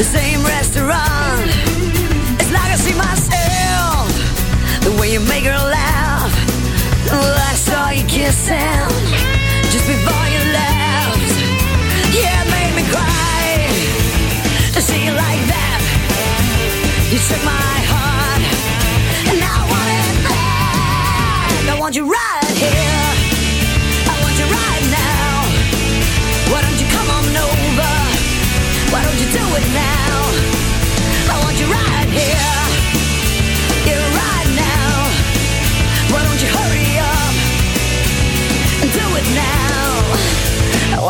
the same restaurant. It's like I see myself, the way you make her laugh. Well, I saw you kissing.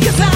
cause I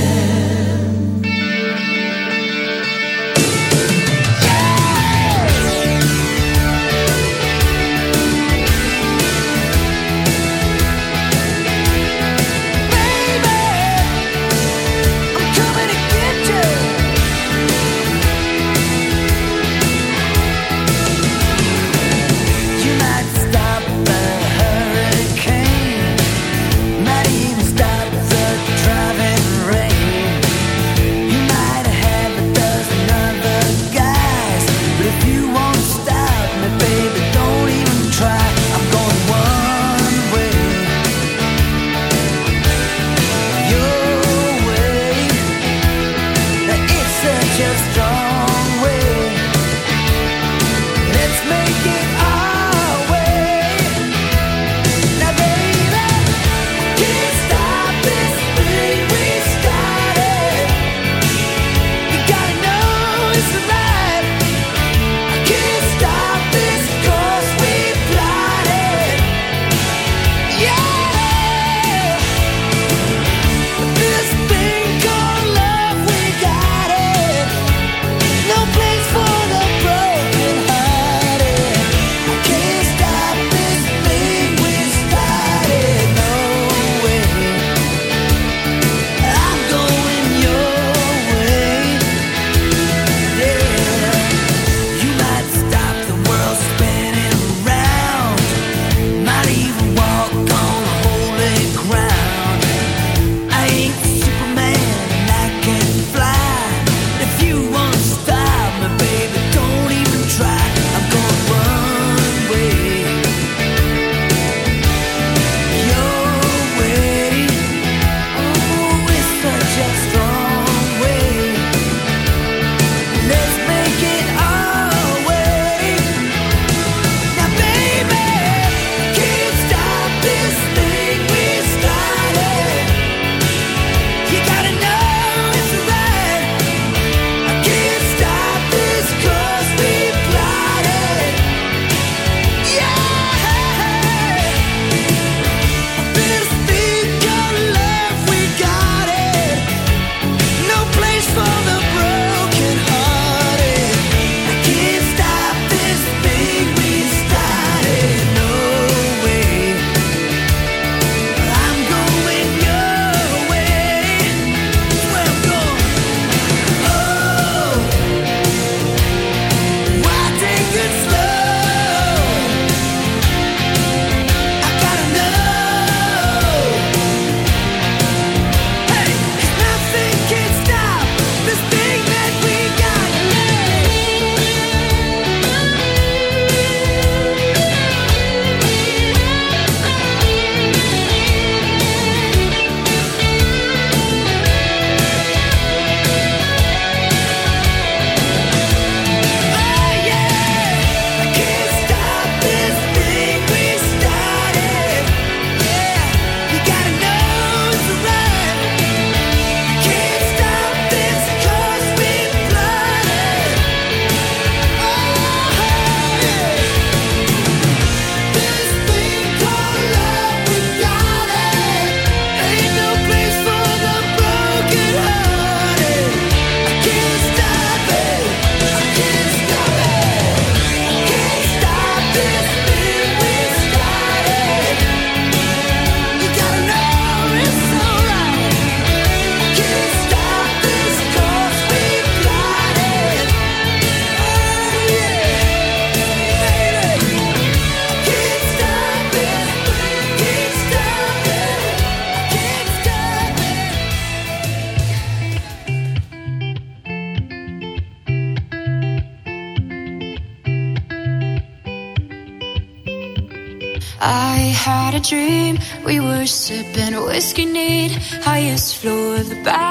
Highest floor of the Bowery,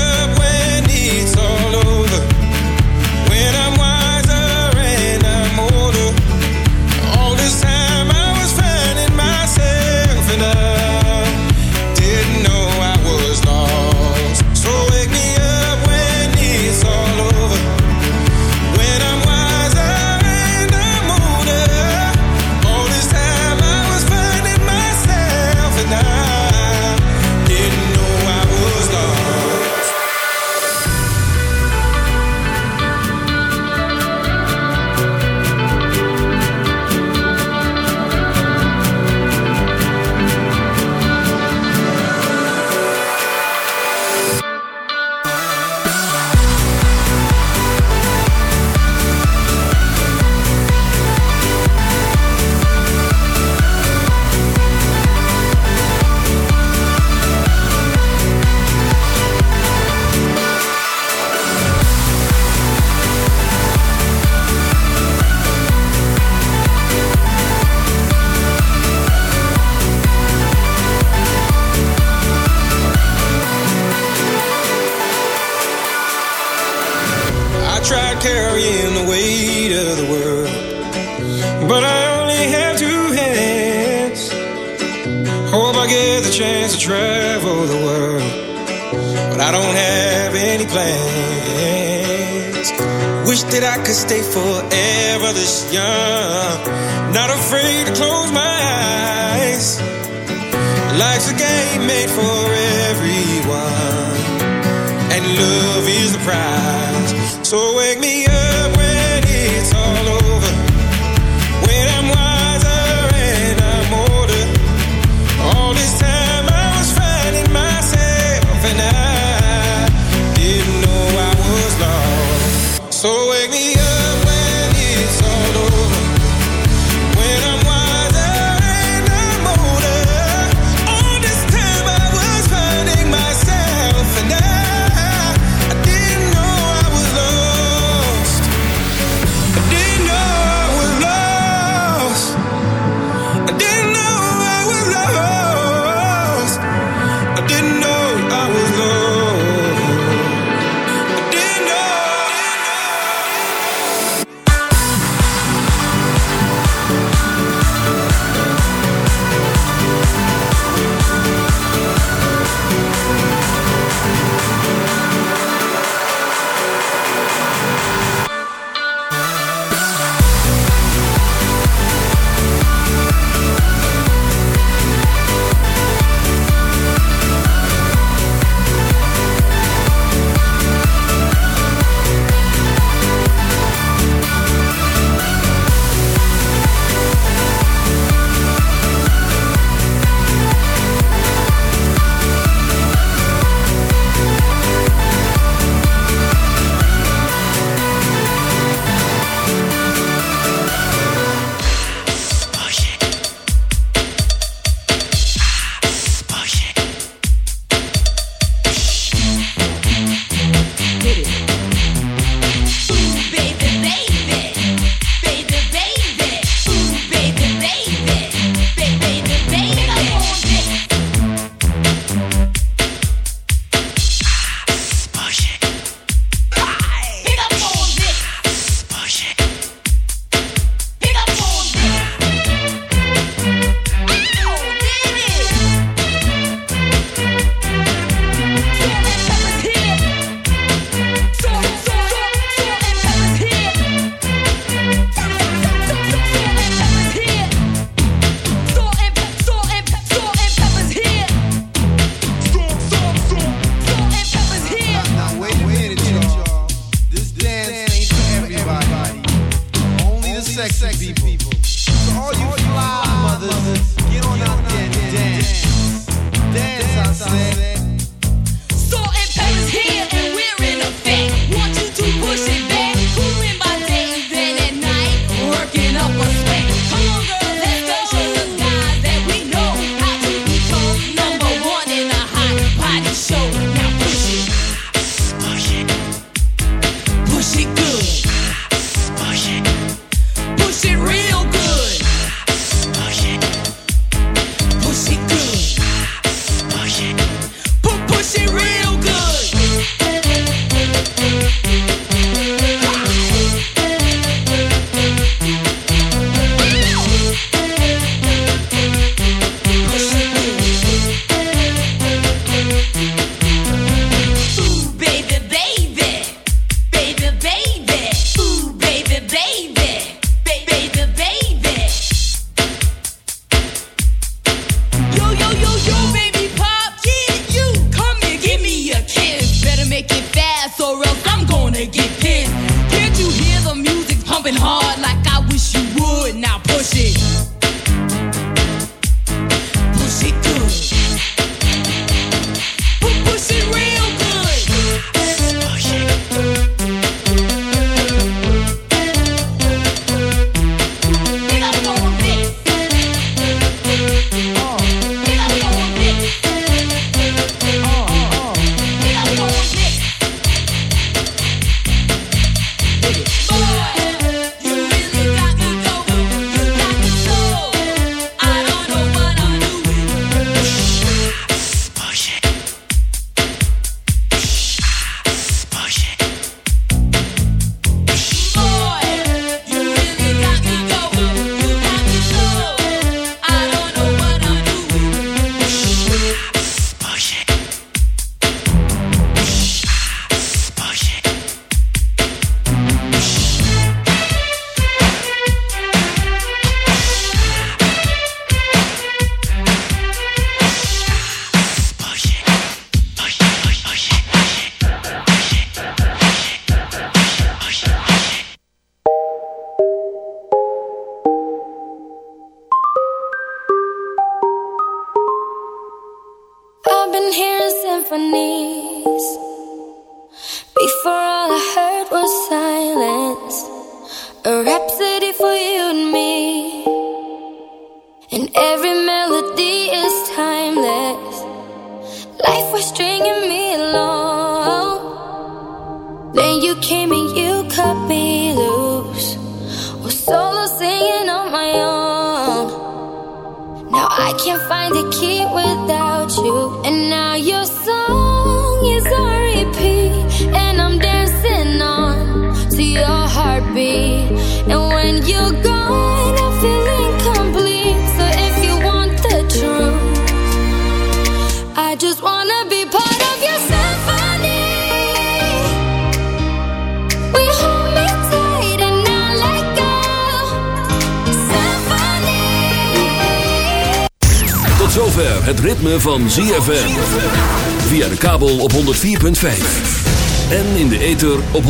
En in de ether op 106.9.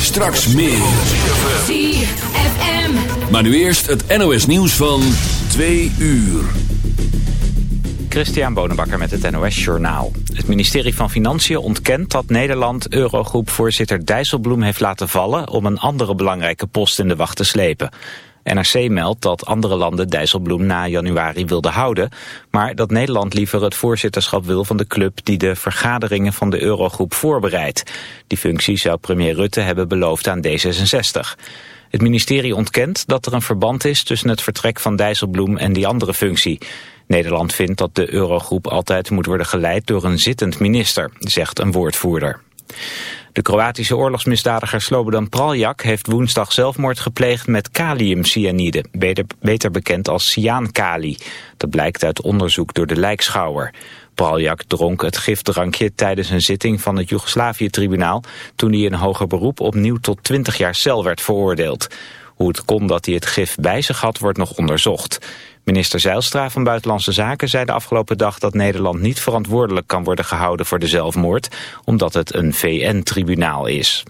Straks meer. ZFM. Maar nu eerst het NOS nieuws van 2 uur. Christian Bonenbakker met het NOS Journaal. Het ministerie van Financiën ontkent dat Nederland Eurogroep-voorzitter Dijsselbloem heeft laten vallen om een andere belangrijke post in de wacht te slepen. NRC meldt dat andere landen Dijsselbloem na januari wilden houden, maar dat Nederland liever het voorzitterschap wil van de club die de vergaderingen van de Eurogroep voorbereidt. Die functie zou premier Rutte hebben beloofd aan D66. Het ministerie ontkent dat er een verband is tussen het vertrek van Dijsselbloem en die andere functie. Nederland vindt dat de Eurogroep altijd moet worden geleid door een zittend minister, zegt een woordvoerder. De Kroatische oorlogsmisdadiger Slobodan Praljak heeft woensdag zelfmoord gepleegd met kaliumcyanide, beter, bekend als cyankali. Dat blijkt uit onderzoek door de lijkschouwer. Praljak dronk het gifdrankje tijdens een zitting van het Joegoslavië-tribunaal toen hij in hoger beroep opnieuw tot 20 jaar cel werd veroordeeld. Hoe het kon dat hij het gif bij zich had wordt nog onderzocht. Minister Zeilstra van Buitenlandse Zaken zei de afgelopen dag dat Nederland niet verantwoordelijk kan worden gehouden voor de zelfmoord, omdat het een VN-tribunaal is.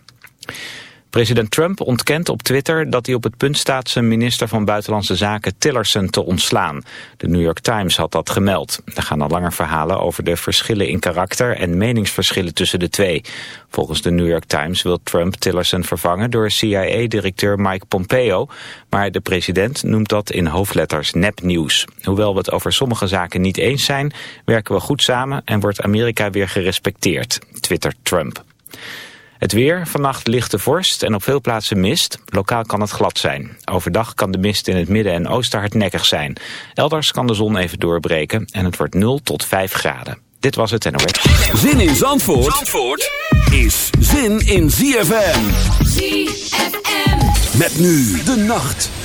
President Trump ontkent op Twitter dat hij op het punt staat zijn minister van Buitenlandse Zaken Tillerson te ontslaan. De New York Times had dat gemeld. Er gaan al langer verhalen over de verschillen in karakter en meningsverschillen tussen de twee. Volgens de New York Times wil Trump Tillerson vervangen door CIA-directeur Mike Pompeo, maar de president noemt dat in hoofdletters nepnieuws. Hoewel we het over sommige zaken niet eens zijn, werken we goed samen en wordt Amerika weer gerespecteerd, twittert Trump. Het weer, vannacht lichte vorst en op veel plaatsen mist. Lokaal kan het glad zijn. Overdag kan de mist in het midden en oosten hardnekkig zijn. Elders kan de zon even doorbreken en het wordt 0 tot 5 graden. Dit was het NOS. Zin in Zandvoort, Zandvoort is zin in ZFM. ZFM. Met nu de nacht.